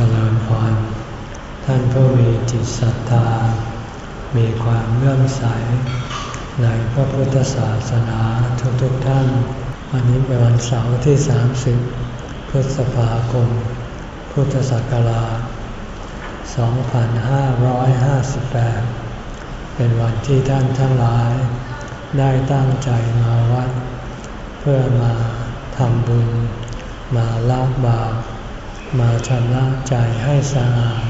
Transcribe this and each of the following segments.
จริญพร ท่านผู้มีจิตศรัทธา มีความเลื่อมใส ในพระพุทธศาสนาทุกๆทท่าน วันนี้เป็นวันเสาร์ที่ 30 พฤษภาคม พุทธศักราช 2558 เป็นวันที่ท่านทั้งหลาย ได้ตั้งใจมาวัด เพื่อมาทำบุญ มาละบาป มาชำระใจให้สะอาด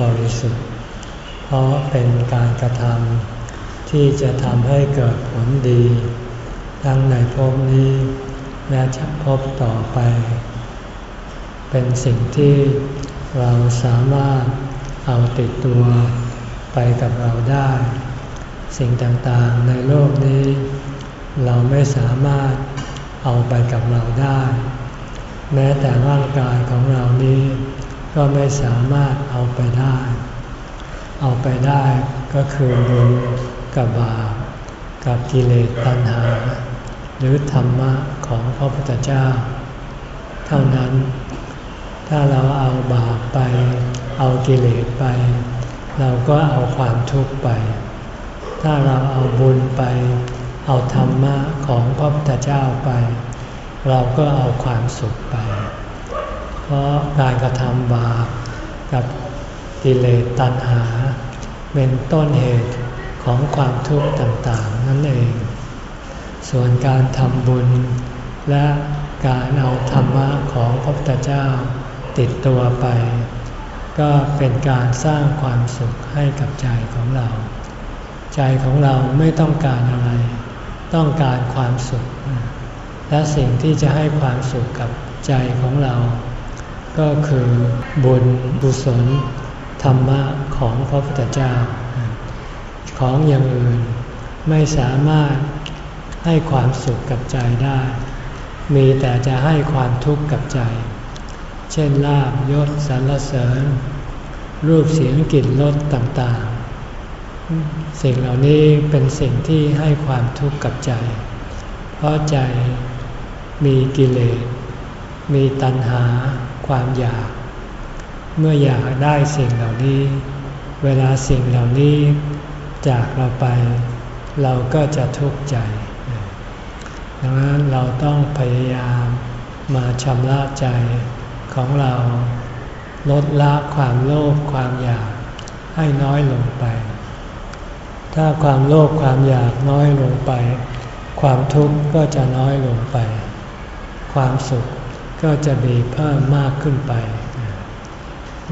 บริสุทธิ์ เพราะเป็นการกระทำที่จะทำให้เกิดผลดี ทั้งในภพนี้และจะพบต่อไป เป็นสิ่งที่เราสามารถเอาติดตัวไปกับเราได้ สิ่งต่างๆในโลกนี้ เราไม่สามารถเอาไปกับเราได้ แม้แต่ร่างกายของเรานี้ ก็ไม่สามารถเอาไปได้ เอาไปได้ก็คือบุญกับบาปกับกิเลสตัณหา หรือธรรมะของพระพุทธเจ้า เท่านั้น ถ้าเราเอาบาปไป เอากิเลสไป เราก็เอาความทุกข์ไป ถ้าเราเอาบุญไป เอาธรรมะของพระพุทธเจ้าไป เราก็เอาความสุขไป เพราะการกระทำบาปกับกิเลสตัณหา เป็นต้นเหตุของความทุกข์ต่างๆ นั่นเอง ส่วนการทำบุญ และการเอาธรรมะของพระพุทธเจ้าติดตัวไป ก็เป็นการสร้างความสุขให้กับใจของเรา ใจของเราไม่ต้องการอะไร ต้องการความสุข และสิ่งที่จะให้ความสุขกับใจของเรา ก็คือบุญบุศลธรรมะของพระพุทธเจ้า ของอย่างอื่นไม่สามารถให้ความสุขกับใจได้ มีแต่จะให้ความทุกข์กับใจ เช่นลาบยศสรรเสริญ รูปเสียงกลิ่นรสต่างๆ สิ่งเหล่านี้เป็นสิ่งที่ให้ความทุกข์กับใจ เพราะใจ มีกิเลส มีตัณหา ความอยาก เมื่ออยากได้สิ่งเหล่านี้ เวลาสิ่งเหล่านี้จากเราไป เราก็จะทุกข์ใจ ดังนั้นเราต้องพยายามมาชำระใจของเราลดละความโลภความอยากให้น้อยลงไป ถ้าความโลภความอยากน้อยลงไป ความทุกข์ก็จะน้อยลงไป ความสุขก็จะมีเพิ่มมากขึ้นไป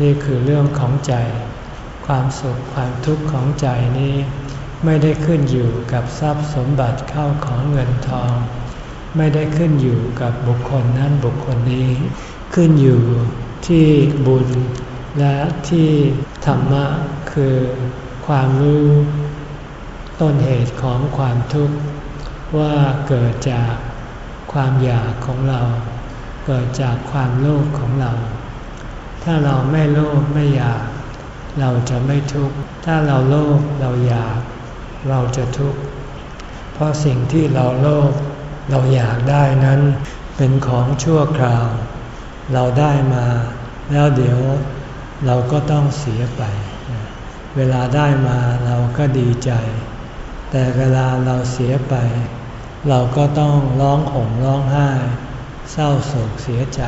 นี่คือเรื่องของใจ ความสุขความทุกข์ของใจนี้ ไม่ได้ขึ้นอยู่กับทรัพย์สมบัติเข้าของเงินทอง ไม่ได้ขึ้นอยู่กับบุคคลนั้นบุคคลนี้ ขึ้นอยู่ที่บุญและที่ธรรมะคือความรู้ต้นเหตุของความทุกข์ว่าเกิดจาก ความอยากของเรา เกิดจากความโลภของเรา ถ้าเราไม่โลภไม่อยาก เราจะไม่ทุกข์ ถ้าเราโลภเราอยาก เราจะทุกข์ เพราะสิ่งที่เราโลภเราอยากได้นั้น เป็นของชั่วคราว เราได้มา แล้วเดี๋ยวเราก็ต้องเสียไป เวลาได้มาเราก็ดีใจ แต่เวลาเราเสียไป เราก็ต้องร้องห่มร้องไห้ เศร้าโศกเสียใจ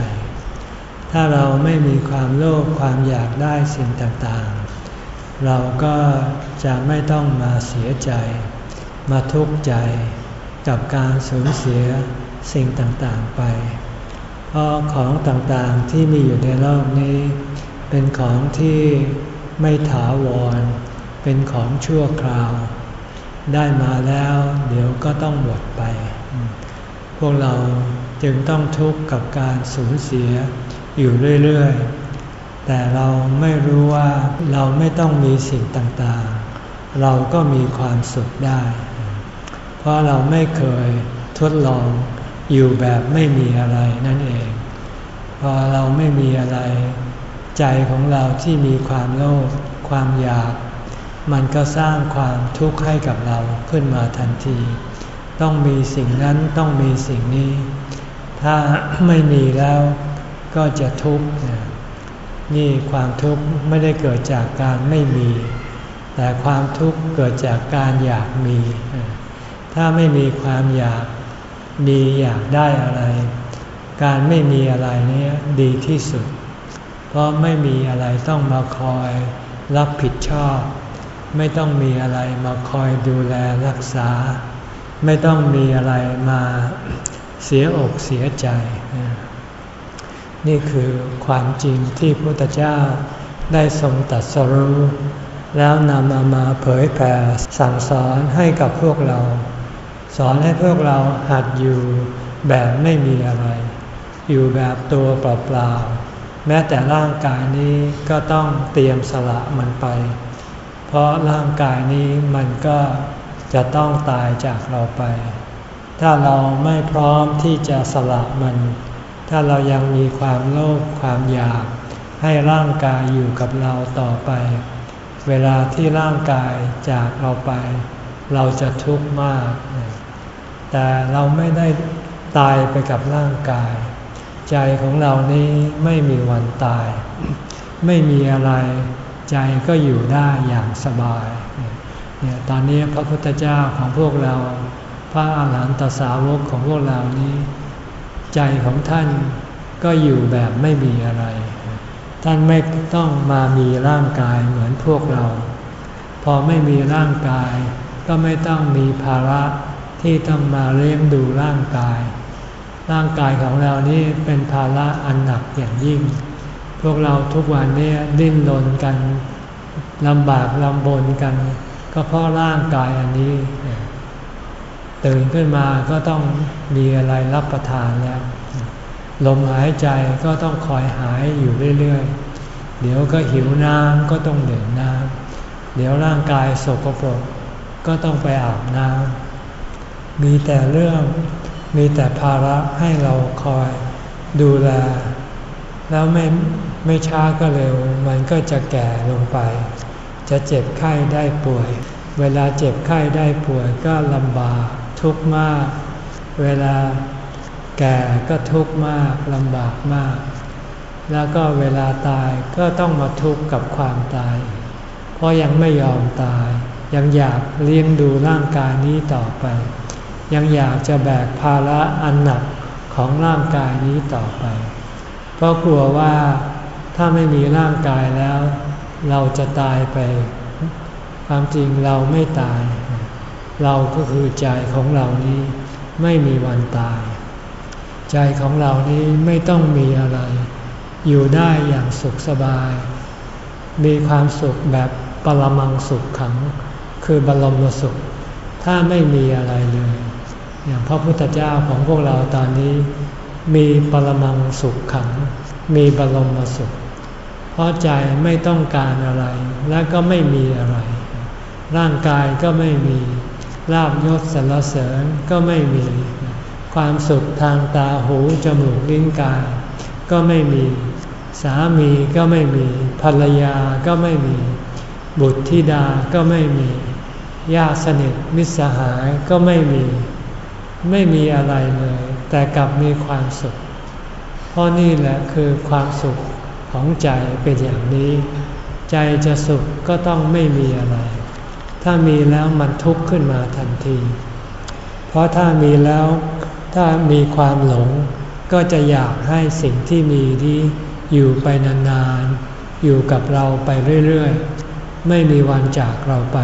ถ้าเราไม่มีความโลภความอยากได้สิ่งต่างๆ เราก็จะไม่ต้องมาเสียใจ มาทุกข์ใจกับการสูญเสียสิ่งต่างๆไป เพราะของต่างๆที่มีอยู่ในโลกนี้ เป็นของที่ไม่ถาวร เป็นของชั่วคราว ได้มาแล้ว เดี๋ยวก็ต้องหมดไป พวกเราจึงต้องทุกข์กับการสูญเสียอยู่เรื่อยๆ แต่เราไม่รู้ว่าเราไม่ต้องมีสิ่งต่างๆ เราก็มีความสุขได้ เพราะเราไม่เคยทดลองอยู่แบบไม่มีอะไรนั่นเอง พอเราไม่มีอะไร ใจของเราที่มีความโลภความอยาก มันก็สร้างความทุกข์ให้กับเราขึ้นมาทันที ต้องมีสิ่งนั้นต้องมีสิ่งนี้ ถ้าไม่มีแล้วก็จะทุกข์นี่ความทุกข์ไม่ได้เกิดจากการไม่มี แต่ความทุกข์เกิดจากการอยากมี ถ้าไม่มีความอยากมีอยากได้อะไร การไม่มีอะไรนี้ดีที่สุด เพราะไม่มีอะไรต้องมาคอยรับผิดชอบ ไม่ต้องมีอะไรมาคอยดูแลรักษา ไม่ต้องมีอะไรมาเสียอกเสียใจ นี่คือความจริงที่พระพุทธเจ้าได้ทรงตัดสรู้ แล้วนำมามาเผยแผ่สั่งสอนให้กับพวกเรา สอนให้พวกเราหัดอยู่แบบไม่มีอะไร อยู่แบบตัวเปล่าๆแม้แต่ร่างกายนี้ก็ต้องเตรียมสละมันไป เพราะร่างกายนี้มันก็จะต้องตายจากเราไป ถ้าเราไม่พร้อมที่จะสละมัน ถ้าเรายังมีความโลภความอยาก ให้ร่างกายอยู่กับเราต่อไป เวลาที่ร่างกายจากเราไป เราจะทุกข์มาก แต่เราไม่ได้ตายไปกับร่างกาย ใจของเรานี้ไม่มีวันตาย ไม่มีอะไร ใจก็อยู่ได้อย่างสบายเนี่ยตอนนี้พระพุทธเจ้าของพวกเรา พระอาหารหันตสาวกของพวกเรานี้ ใจของท่านก็อยู่แบบไม่มีอะไร ท่านไม่ต้องมามีร่างกายเหมือนพวกเรา พอไม่มีร่างกาย ก็ไม่ต้องมีภาระที่ต้องมาเลี้ยงดูร่างกาย ร่างกายของเรานี่เป็นภาระอันหนักอย่างยิ่ง พวกเราทุกวันนี้ดิ้นรนกันลำบากลำบนกัน ก็เพราะร่างกายอันนี้ ตื่นขึ้นมาก็ต้องมีอะไรรับประทานแล้ว ลมหายใจก็ต้องคอยหายอยู่เรื่อยๆ เดี๋ยวก็หิวน้ำก็ต้องดื่มน้ำเดี๋ยวร่างกายสกปรกก็ต้องไปอาบน้ำมีแต่เรื่องมีแต่ภาระให้เราคอยดูแล แล้วไม่ไม่ช้าก็เร็ว มันก็จะแก่ลงไป จะเจ็บไข้ได้ป่วย เวลาเจ็บไข้ได้ป่วยก็ลำบากทุกข์มาก เวลาแก่ก็ทุกข์มากลำบากมาก แล้วก็เวลาตายก็ต้องมาทุกข์กับความตาย เพราะยังไม่ยอมตาย ยังอยากเลี้ยงดูร่างกายนี้ต่อไป ยังอยากจะแบกภาระอันหนักของร่างกายนี้ต่อไป เพราะกลัวว่าถ้าไม่มีร่างกายแล้ว เราจะตายไป ความจริงเราไม่ตาย เราก็คือใจของเรานี้ไม่มีวันตาย ใจของเรานี้ไม่ต้องมีอะไร อยู่ได้อย่างสุขสบาย มีความสุขแบบปรมังสุขขัง คือบรมสุข ถ้าไม่มีอะไรเลย อย่างพระพุทธเจ้าของพวกเราตอนนี้ มีปรมังสุขขัง มีบรมสุข เพราะใจไม่ต้องการอะไร และก็ไม่มีอะไร ร่างกายก็ไม่มีลาบยศสรรเสริญก็ไม่มี ความสุขทางตาหูจมูกลิ้นกาย ก็ไม่มี สามีก็ไม่มี ภรรยาก็ไม่มี บุตรธิดาก็ไม่มีญาติสนิทมิตรสหายก็ไม่มี ไม่มีอะไรเลย แต่กลับมีความสุข เพราะนี่แหละคือความสุขของใจเป็นอย่างนี้ ใจจะสุขก็ต้องไม่มีอะไร ถ้ามีแล้วมันทุกข์ขึ้นมาทันที เพราะถ้ามีแล้วถ้ามีความหลง ก็จะอยากให้สิ่งที่มีที่อยู่ไปนานๆ อยู่กับเราไปเรื่อยๆ ไม่มีวันจากเราไป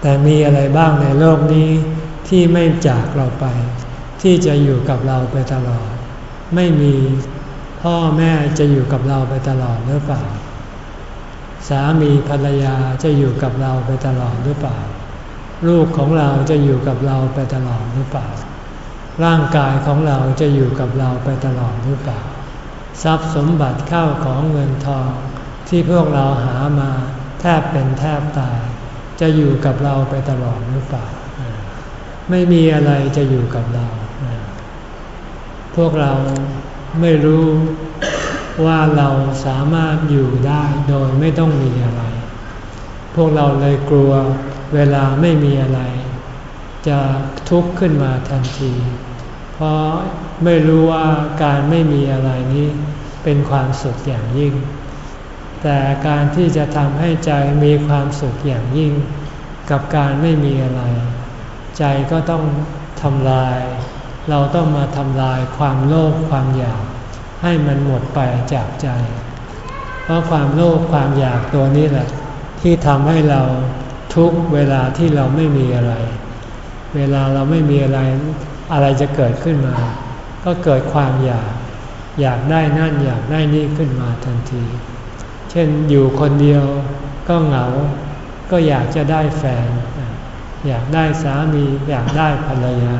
แต่มีอะไรบ้างในโลกนี้ที่ไม่จากเราไป ที่จะอยู่กับเราไปตลอด ไม่มีพ่อแม่จะอยู่กับเราไปตลอดหรือเปล่า สามีภรรยาจะอยู่กับเราไปตลอดหรือเปล่า ลูกของเราจะอยู่กับเราไปตลอดหรือเปล่า ร่างกายของเราจะอยู่กับเราไปตลอดหรือเปล่า ทรัพย์สมบัติเข้าของเงินทองที่พวกเราหามาแทบเป็นแทบตาย จะอยู่กับเราไปตลอดหรือเปล่า ไม่มีอะไรจะอยู่กับเรา พวกเราไม่รู้ว่าเราสามารถอยู่ได้โดยไม่ต้องมีอะไร พวกเราเลยกลัวเวลาไม่มีอะไร จะทุกข์ขึ้นมาทันที เพราะไม่รู้ว่าการไม่มีอะไรนี้เป็นความสุขอย่างยิ่ง แต่การที่จะทำให้ใจมีความสุขอย่างยิ่ง กับการไม่มีอะไร ใจก็ต้องทำลาย เราต้องมาทำลายความโลภความอยาก ให้มันหมดไปจากใจ เพราะความโลภความอยากตัวนี้แหละ ที่ทำให้เราทุกเวลาที่เราไม่มีอะไร เวลาเราไม่มีอะไรอะไรจะเกิดขึ้นมา ก็เกิดความอยาก อยากได้นั่นอยากได้นี่ขึ้นมาทันที เช่นอยู่คนเดียวก็เหงา ก็อยากจะได้แฟน อยากได้สามี อยากได้ภรรยา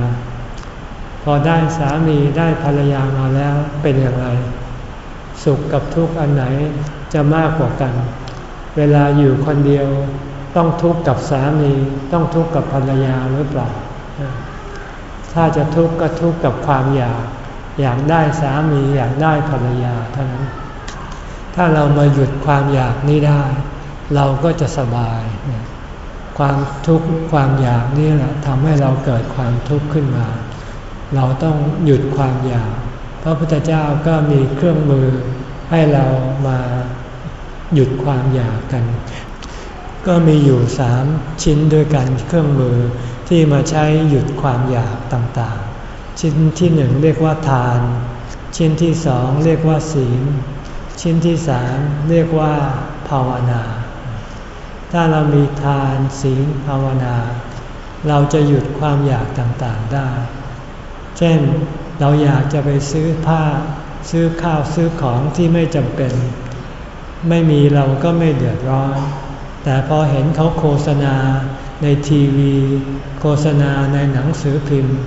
อได้สามีได้ภรรยามาแล้วเป็นอย่างไร สุขกับทุกข์อันไหนจะมากกว่ากัน เวลาอยู่คนเดียว ต้องทุกข์กับสามี ต้องทุกข์กับภรรยาหรือเปล่า ถ้าจะทุกข์ก็ทุกข์กับความอยาก อยากได้สามีอยากได้ภรรยาเท่านั้น ถ้าเรามาหยุดความอยากนี้ได้ เราก็จะสบาย ความทุกข์ความอยากนี่แหละทำให้เราเกิดความทุกข์ขึ้นมา เราต้องหยุดความอยาก พระพุทธเจ้าก็มีเครื่องมือให้เรามาหยุดความอยากกัน ก็มีอยู่สามชิ้นด้วยกันเครื่องมือที่มาใช้หยุดความอยากต่างๆ ชิ้นที่หนึ่งเรียกว่าทาน ชิ้นที่สองเรียกว่าศีล ชิ้นที่สามเรียกว่าภาวนา ถ้าเรามีทานศีลภาวนา เราจะหยุดความอยากต่างๆได้ เช่นเราอยากจะไปซื้อผ้า ซื้อข้าวซื้อของที่ไม่จำเป็น ไม่มีเราก็ไม่เดือดร้อน แต่พอเห็นเขาโฆษณาในทีวี โฆษณาในหนังสือพิมพ์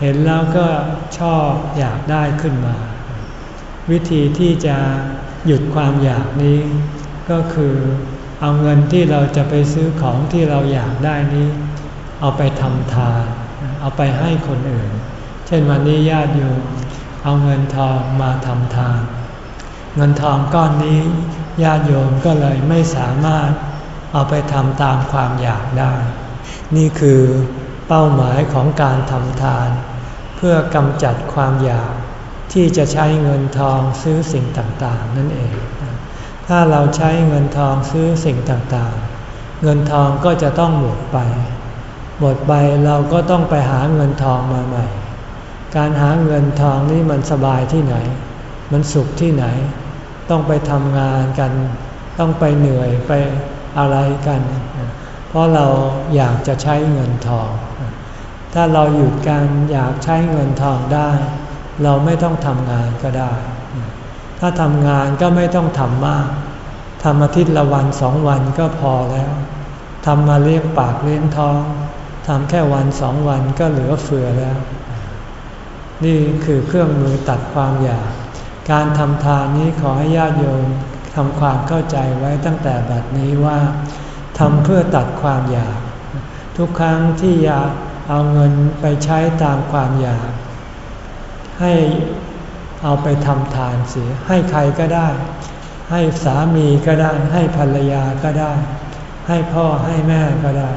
เห็นแล้วก็ชอบอยากได้ขึ้นมา วิธีที่จะหยุดความอยากนี้ ก็คือเอาเงินที่เราจะไปซื้อของที่เราอยากได้นี้ เอาไปทำทาน เอาไปให้คนอื่น ช่นวันนี้ญาติโยมเอาเงินทองมาทำทาน เงินทองก้อนนี้ญาติโยมก็เลยไม่สามารถเอาไปทำตามความอยากได้ นี่คือเป้าหมายของการทำทาน เพื่อกำจัดความอยากที่จะใช้เงินทองซื้อสิ่งต่างๆ นั่นเอง ถ้าเราใช้เงินทองซื้อสิ่งต่างๆ เงินทองก็จะต้องหมดไป หมดไปเราก็ต้องไปหาเงินทองมาใหม่ การหาเงินทองนี่มันสบายที่ไหน มันสุขที่ไหน ต้องไปทำงานกัน ต้องไปเหนื่อยไปอะไรกัน เพราะเราอยากจะใช้เงินทอง ถ้าเราหยุดการอยากใช้เงินทองได้ เราไม่ต้องทำงานก็ได้ ถ้าทำงานก็ไม่ต้องทำมากทำอาทิตย์ละวันสองวันก็พอแล้วทำมาเลี้ยงปากเลี้ยงท้องทำแค่วันสองวันก็เหลือเฟือแล้ว นี่คือเครื่องมือตัดความอยาก การทำทานนี้ขอให้ญาติโยมทำความเข้าใจไว้ตั้งแต่บัดนี้ว่าทำเพื่อตัดความอยาก ทุกครั้งที่อยากเอาเงินไปใช้ตามความอยาก ให้เอาไปทำทานเสีย ให้ใครก็ได้ ให้สามีก็ได้ ให้ภรรยาก็ได้ ให้พ่อให้แม่ก็ได้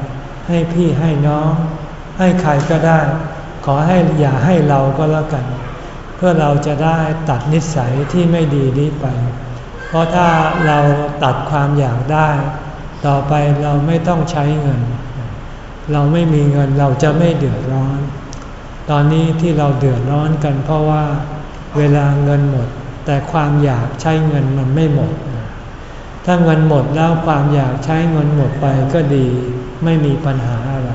ให้พี่ให้น้อง ให้ใครก็ได้ ขอให้อย่าให้เราก็แล้วกัน เพื่อเราจะได้ตัดนิสัยที่ไม่ดีนี้ไป เพราะถ้าเราตัดความอยากได้ ต่อไปเราไม่ต้องใช้เงิน เราไม่มีเงินเราจะไม่เดือดร้อน ตอนนี้ที่เราเดือดร้อนกัน เพราะว่าเวลาเงินหมด แต่ความอยากใช้เงินมันไม่หมด ถ้าเงินหมดแล้วความอยากใช้เงินหมดไปก็ดี ไม่มีปัญหาอะไร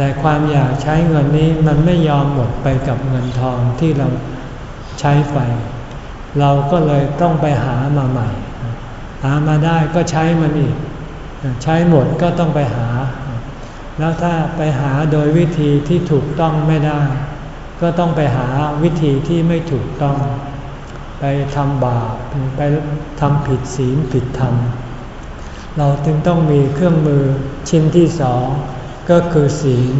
แต่ความอยากใช้เงินนี้มันไม่ยอมหมดไปกับเงินทองที่เราใช้ไป เราก็เลยต้องไปหามาใหม่ หามาได้ก็ใช้มันอีก ใช้หมดก็ต้องไปหา แล้วถ้าไปหาโดยวิธีที่ถูกต้องไม่ได้ ก็ต้องไปหาวิธีที่ไม่ถูกต้อง ไปทำบาปไปทำผิดศีลผิดธรรม เราจึงต้องมีเครื่องมือชิ้นที่สอง ก็คือศีล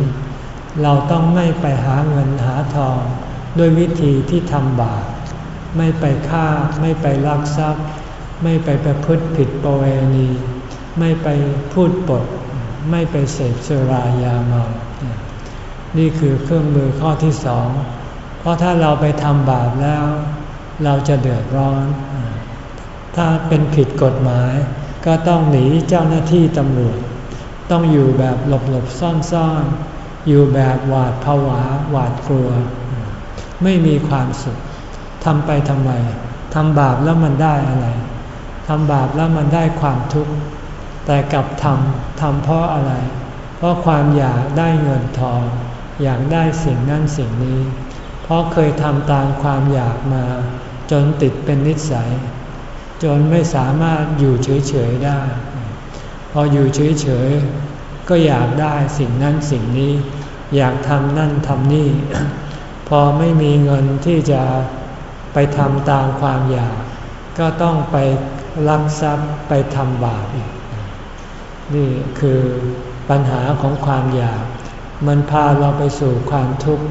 เราต้องไม่ไปหาเงินหาทอง ด้วยวิธีที่ทำบาปไม่ไปฆ่า ไม่ไปลักทรัพย์ ไม่ไปประพฤติผิดประเวณี ไม่ไปพูดปด ไม่ไปเสพสุรายาเมา นี่คือเครื่องมือข้อที่สอง เพราะถ้าเราไปทำบาปแล้ว เราจะเดือดร้อนถถ้าเป็นผิดกฎหมาย ก็ต้องหนีเจ้าหน้าที่ตำรวจ ต้องอยู่แบบหลบหลบซ่อนซ่อนอยู่แบบหวาดผวาหวาดกลัว ไม่มีความสุขทำไปทำไมทำบาปแล้วมันได้อะไรทำบาปแล้วมันได้ความทุกข์แต่กลับทำทำเพราะอะไร เพราะความอยากได้เงินทอง อยากได้สิ่งนั้นสิ่งนี้ เพราะเคยทำตามความอยากมา จนติดเป็นนิสัย จนไม่สามารถอยู่เฉยๆได้ พออยู่เฉยๆ ก็อยากได้สิ่งนั้นสิ่งนี้ อยากทำนั่นทำนี่ พอไม่มีเงินที่จะไปทำตามความอยาก ก็ต้องไปลักทรัพย์ไปทำบาปอีก นี่คือปัญหาของความอยาก มันพาเราไปสู่ความทุกข์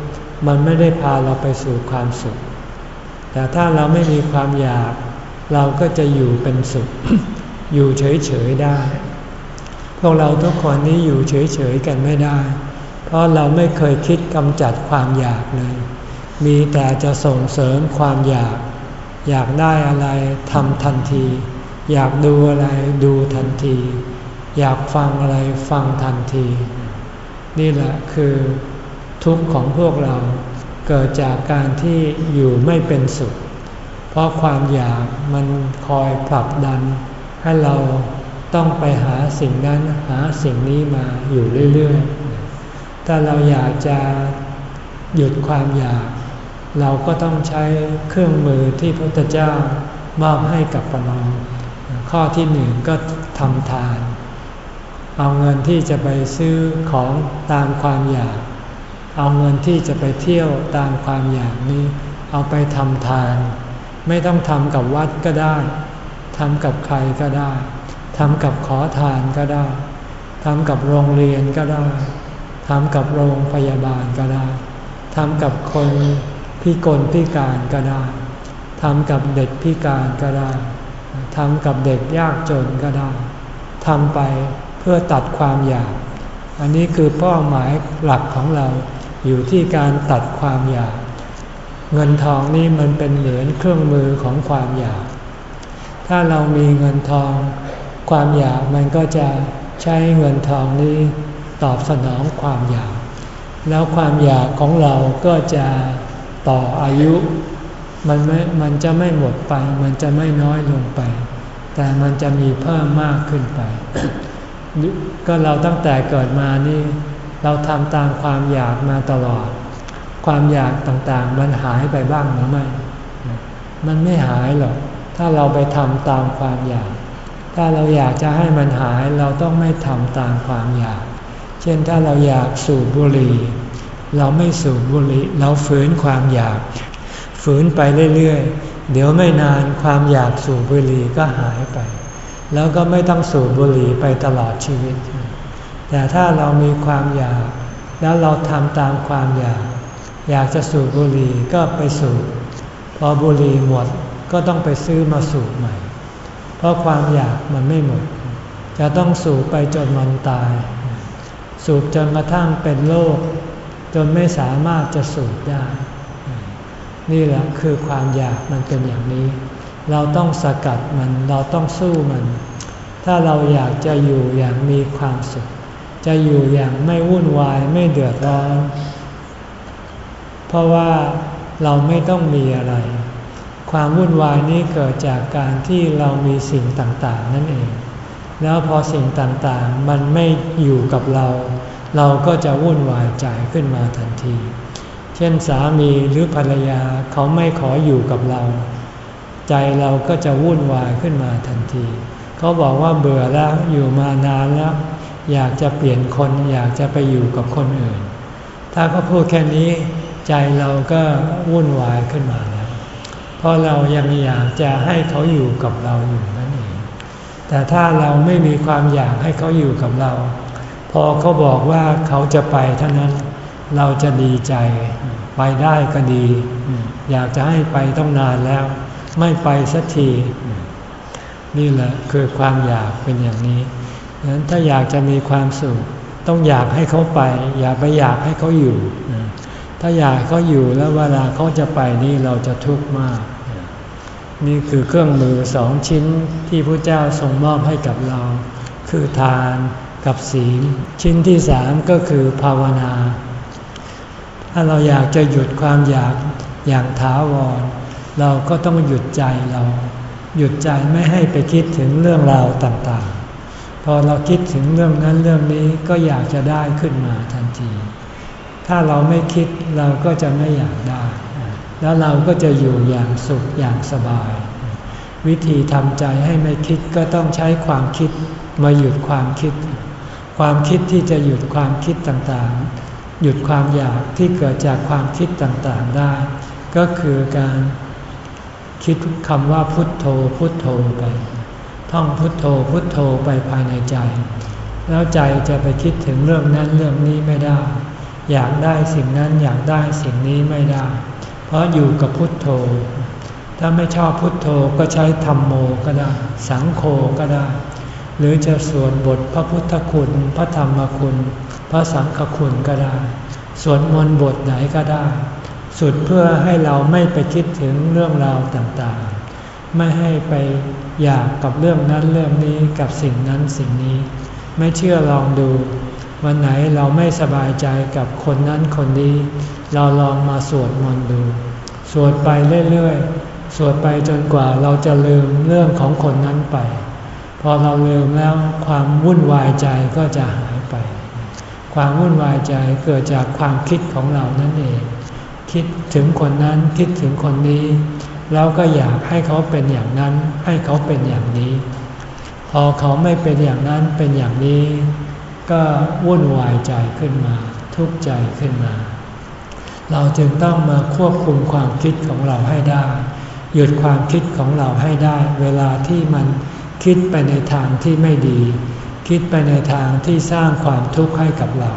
มันไม่ได้พาเราไปสู่ความสุข แต่ถ้าเราไม่มีความอยาก เราก็จะอยู่เป็นสุข อยู่เฉยๆได้ พวกเราทุกคนนี้อยู่เฉยๆกันไม่ได้ เพราะเราไม่เคยคิดกำจัดความอยากเลย มีแต่จะส่งเสริมความอยาก อยากได้อะไรทำทันที อยากดูอะไรดูทันที อยากฟังอะไรฟังทันที นี่แหละคือทุกข์ของพวกเราเกิดจากการที่อยู่ไม่เป็นสุข เพราะความอยากมันคอยผลักดันให้เรา ต้องไปหาสิ่งนั้นหาสิ่งนี้มาอยู่เรื่อยๆ ถ้าเราอยากจะหยุดความอยาก เราก็ต้องใช้เครื่องมือที่พระพุทธเจ้ามอบให้กับเราข้อที่หนึ่งก็ทำทาน เอาเงินที่จะไปซื้อของตามความอยาก เอาเงินที่จะไปเที่ยวตามความอยากนี้ เอาไปทำทาน ไม่ต้องทำกับวัดก็ได้ทำกับใครก็ได้ ทำกับขอทานก็ได้ทำกับโรงเรียนก็ได้ทำกับโรงพยาบาลก็ได้ทำกับคนพิกลพิการก็ได้ทำกับเด็กพิการก็ได้ทำกับเด็กยากจนก็ได้ทำไปเพื่อตัดความอยาก อันนี้คือเป้าหมายหลักของเราอยู่ที่การตัดความอยาก เงินทองนี่มันเป็นเหมือนเครื่องมือของความอยาก ถ้าเรามีเงินทอง ความอยากมันก็จะใช้เงินทองนี้ตอบสนองความอยาก แล้วความอยากของเราก็จะต่ออายุ มันไม่มันจะไม่หมดไป มันจะไม่น้อยลงไป แต่มันจะมีเพิ่มมากขึ้นไป ก็เราตั้งแต่เกิดมานี่ เราทำตามความอยากมาตลอด ความอยากต่างๆ มันหายไปบ้างหรือไม่ มันไม่หายหรอก ถ้าเราไปทำตามความอยาก ถ้าเราอยากจะให้มันหายเราต้องไม่ทำตามความอยาก เช่นถ้าเราอยากสูบบุหรี่ เราไม่สูบบุหรี่ เราฝืนความอยาก ฝืนไปเรื่อยๆ เดี๋ยวไม่นานความอยากสูบบุหรี่ก็หายไป แล้วก็ไม่ต้องสูบบุหรี่ไปตลอดชีวิต แต่ถ้าเรามีความอยาก แล้วเราทำตามความอยาก อยากจะสูบบุหรี่ก็ไปสูบพอบุหรี่หมดก็ต้องไปซื้อมาสูบใหม่ เพราะความอยากมันไม่หมด จะต้องสูบไปจนมันตาย สูบจนกระทั่งเป็นโรคจนไม่สามารถจะสูบได้ นี่แหละคือความอยากมันเป็นอย่างนี้ เราต้องสกัดมันเราต้องสู้มัน ถ้าเราอยากจะอยู่อย่างมีความสุข จะอยู่อย่างไม่วุ่นวายไม่เดือดร้อน เพราะว่าเราไม่ต้องมีอะไร ความวุ่นวายนี้เกิดจากการที่เรามีสิ่งต่างๆ นั่นเอง แล้วพอสิ่งต่างๆ มันไม่อยู่กับเรา เราก็จะวุ่นวายใจขึ้นมาทันที เช่นสามีหรือภรรยาเขาไม่ขออยู่กับเรา ใจเราก็จะวุ่นวายขึ้นมาทันที เขาบอกว่าเบื่อแล้วอยู่มานานแล้ว อยากจะเปลี่ยนคนอยากจะไปอยู่กับคนอื่น ถ้าเขาพูดแค่นี้ ใจเราก็วุ่นวายขึ้นมาแล้ว เพราะเรายังอยากจะให้เขาอยู่กับเราอยู่นั่นเอง แต่ถ้าเราไม่มีความอยากให้เขาอยู่กับเรา พอเขาบอกว่าเขาจะไปเท่านั้นเราจะดีใจ ไปได้ก็ดี อยากจะให้ไปต้องนานแล้ว ไม่ไปสักที นี่แหละคือความอยากเป็นอย่างนี้ดังนั้นถ้าอยากจะมีความสุข ต้องอยากให้เขาไป อย่าไปอยากให้เขาอยู่ ถ้าอยากเขาอยู่แล้วเวลาเขาจะไปนี่เราจะทุกข์มาก นี่คือเครื่องมือสองชิ้นที่พระเจ้าทรงมอบให้กับเรา คือทานกับศีล ชิ้นที่สามก็คือภาวนา ถ้าเราอยากจะหยุดความอยากอย่างถาวร เราก็ต้องหยุดใจเรา หยุดใจไม่ให้ไปคิดถึงเรื่องราวต่างๆ พอเราคิดถึงเรื่องนั้นเรื่องนี้ก็อยากจะได้ขึ้นมาทันที ถ้าเราไม่คิดเราก็จะไม่อยากได้ แล้วเราก็จะอยู่อย่างสุขอย่างสบาย วิธีทำใจให้ไม่คิดก็ต้องใช้ความคิดมาหยุดความคิด ความคิดที่จะหยุดความคิดต่างๆ หยุดความอยากที่เกิดจากความคิดต่างๆได้ ก็คือการคิดคำว่าพุทโธพุทโธไป ท่องพุทโธพุทโธไปภายในใจ แล้วใจจะไปคิดถึงเรื่องนั้นเรื่องนี้ไม่ได้ อยากได้สิ่งนั้นอยากได้สิ่งนี้ไม่ได้ เพราะอยู่กับพุทโธ ถ้าไม่ชอบพุทโธก็ใช้ธรรมโมก็ได้ สังโฆก็ได้ หรือจะสวดบทพระพุทธคุณ พระธรรมคุณ พระสังฆคุณก็ได้ สวดมนต์บทไหนก็ได้ สุดเพื่อให้เราไม่ไปคิดถึงเรื่องราวต่างๆ ไม่ให้ไปอยากกับเรื่องนั้นเรื่องนี้กับสิ่งนั้นสิ่งนี้ ไม่เชื่อลองดู วันไหนเราไม่สบายใจกับคนนั้นคนนี้ เราลองมาสวดมนต์ดู สวดไปเรื่อยๆ สวดไปจนกว่าเราจะลืมเรื่องของคนนั้นไป พอเราลืมแล้วความวุ่นวายใจก็จะหายไป ความวุ่นวายใจเกิดจากความคิดของเรานั่นเอง คิดถึงคนนั้นคิดถึงคนนี้ แล้วก็อยากให้เขาเป็นอย่างนั้น ให้เขาเป็นอย่างนี้ พอเขาไม่เป็นอย่างนั้นเป็นอย่างนี้ ก็วุ่นวายใจขึ้นมา ทุกข์ใจขึ้นมา เราจึงต้องมาควบคุมความคิดของเราให้ได้ หยุดความคิดของเราให้ได้ เวลาที่มันคิดไปในทางที่ไม่ดี คิดไปในทางที่สร้างความทุกข์ให้กับเรา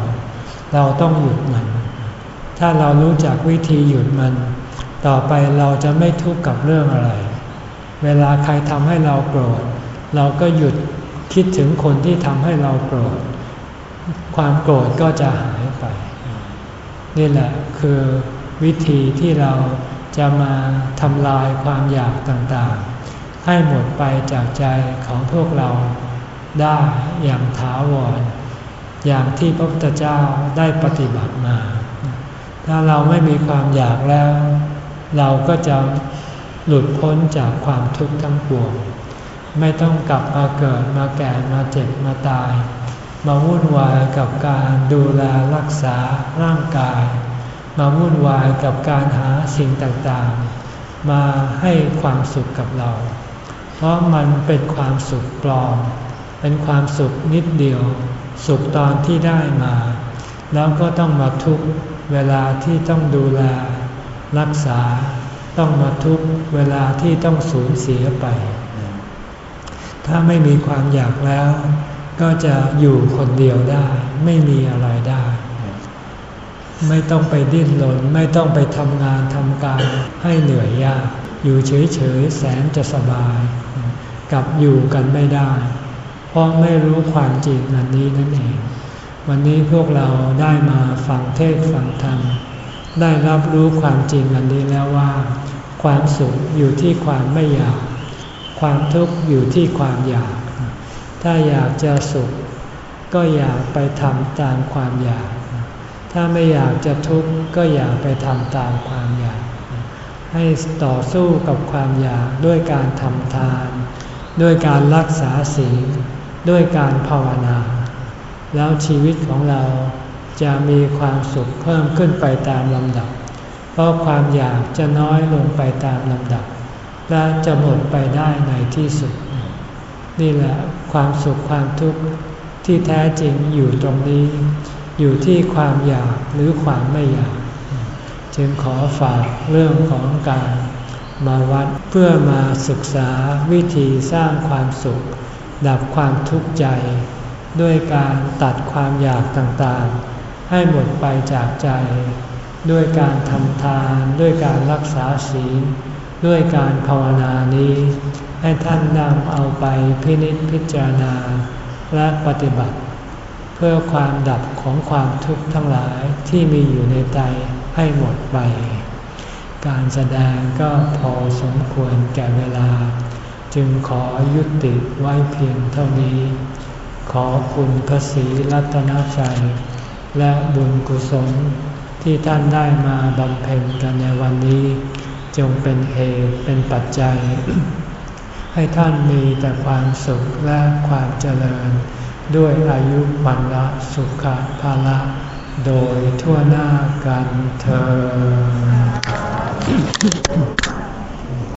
เราต้องหยุดมัน ถ้าเรารู้จักวิธีหยุดมัน ต่อไปเราจะไม่ทุกข์กับเรื่องอะไร เวลาใครทำให้เราโกรธเราก็หยุดคิดถึงคนที่ทำให้เราโกรธ ความโกรธก็จะหายไป นี่แหละคือวิธีที่เราจะมาทำลายความอยากต่างๆ ให้หมดไปจากใจของพวกเราได้อย่างถาวร อย่างที่พระพุทธเจ้าได้ปฏิบัติมา ถ้าเราไม่มีความอยากแล้ว เราก็จะหลุดพ้นจากความทุกข์ทั้งปวง ไม่ต้องกลับมาเกิดมาแก่มาเจ็บมาตาย มาวุ่นวายกับการดูแลรักษาร่างกาย มาวุ่นวายกับการหาสิ่งต่างๆ มาให้ความสุขกับเรา เพราะมันเป็นความสุขปลอม เป็นความสุขนิดเดียว สุขตอนที่ได้มา แล้วก็ต้องมาทุกเวลาที่ต้องดูแล รักษาต้องมาทุกเวลาที่ต้องสูญเสียไป ถ้าไม่มีความอยากแล้ว ก็จะอยู่คนเดียวได้ ไม่มีอะไรได้ ไม่ต้องไปดิ้นรนไม่ต้องไปทำงานทำการให้เหนื่อยยาก อยู่เฉยๆแสนจะสบาย กับอยู่กันไม่ได้ เพราะไม่รู้ความจริงนันนี้นั่นเอง วันนี้พวกเราได้มาฟังเทศฟังธรรมได้รับรู้ความจริงอันนี้แล้วว่า ความสุขอยู่ที่ความไม่อยาก ความทุกข์อยู่ที่ความอยาก ถ้าอยากจะสุข ก็อย่าไปทำตามความอยาก ถ้าไม่อยากจะทุกข์ก็อย่าไปทำตามความอยาก ให้ต่อสู้กับความอยากด้วยการทำทาน ด้วยการรักษาศีลด้วยการภาวนา แล้วชีวิตของเราจะมีความสุขเพิ่มขึ้นไปตามลำดับ เพราะความอยากจะน้อยลงไปตามลำดับ และจะหมดไปได้ในที่สุด นี่แหละความสุขความทุกข์ที่แท้จริงอยู่ตรงนี้ อยู่ที่ความอยากหรือความไม่อยาก จึงขอฝากเรื่องของการมาวัดเพื่อมาศึกษาวิธีสร้างความสุข ดับความทุกข์ใจ ด้วยการตัดความอยากต่างๆ ให้หมดไปจากใจ ด้วยการทำทาน ด้วยการรักษาศีล ด้วยการภาวนานี้ ให้ท่านนำเอาไปพินิจพิจารณาและปฏิบัติ เพื่อความดับของความทุกข์ทั้งหลายที่มีอยู่ในใจให้หมดไป การแสดงก็พอสมควรแก่เวลา จึงขอยุติไว้เพียงเท่านี้ ขอคุณพระศรีรัตนใจและบุญกุศลที่ท่านได้มาบำเพ็ญกันในวันนี้ จงเป็นเหตุเป็นปัจจัย ให้ท่านมีแต่ความสุขและความเจริญ ด้วยอายุวันละสุขภาละโดยทั่วหน้ากันเธอ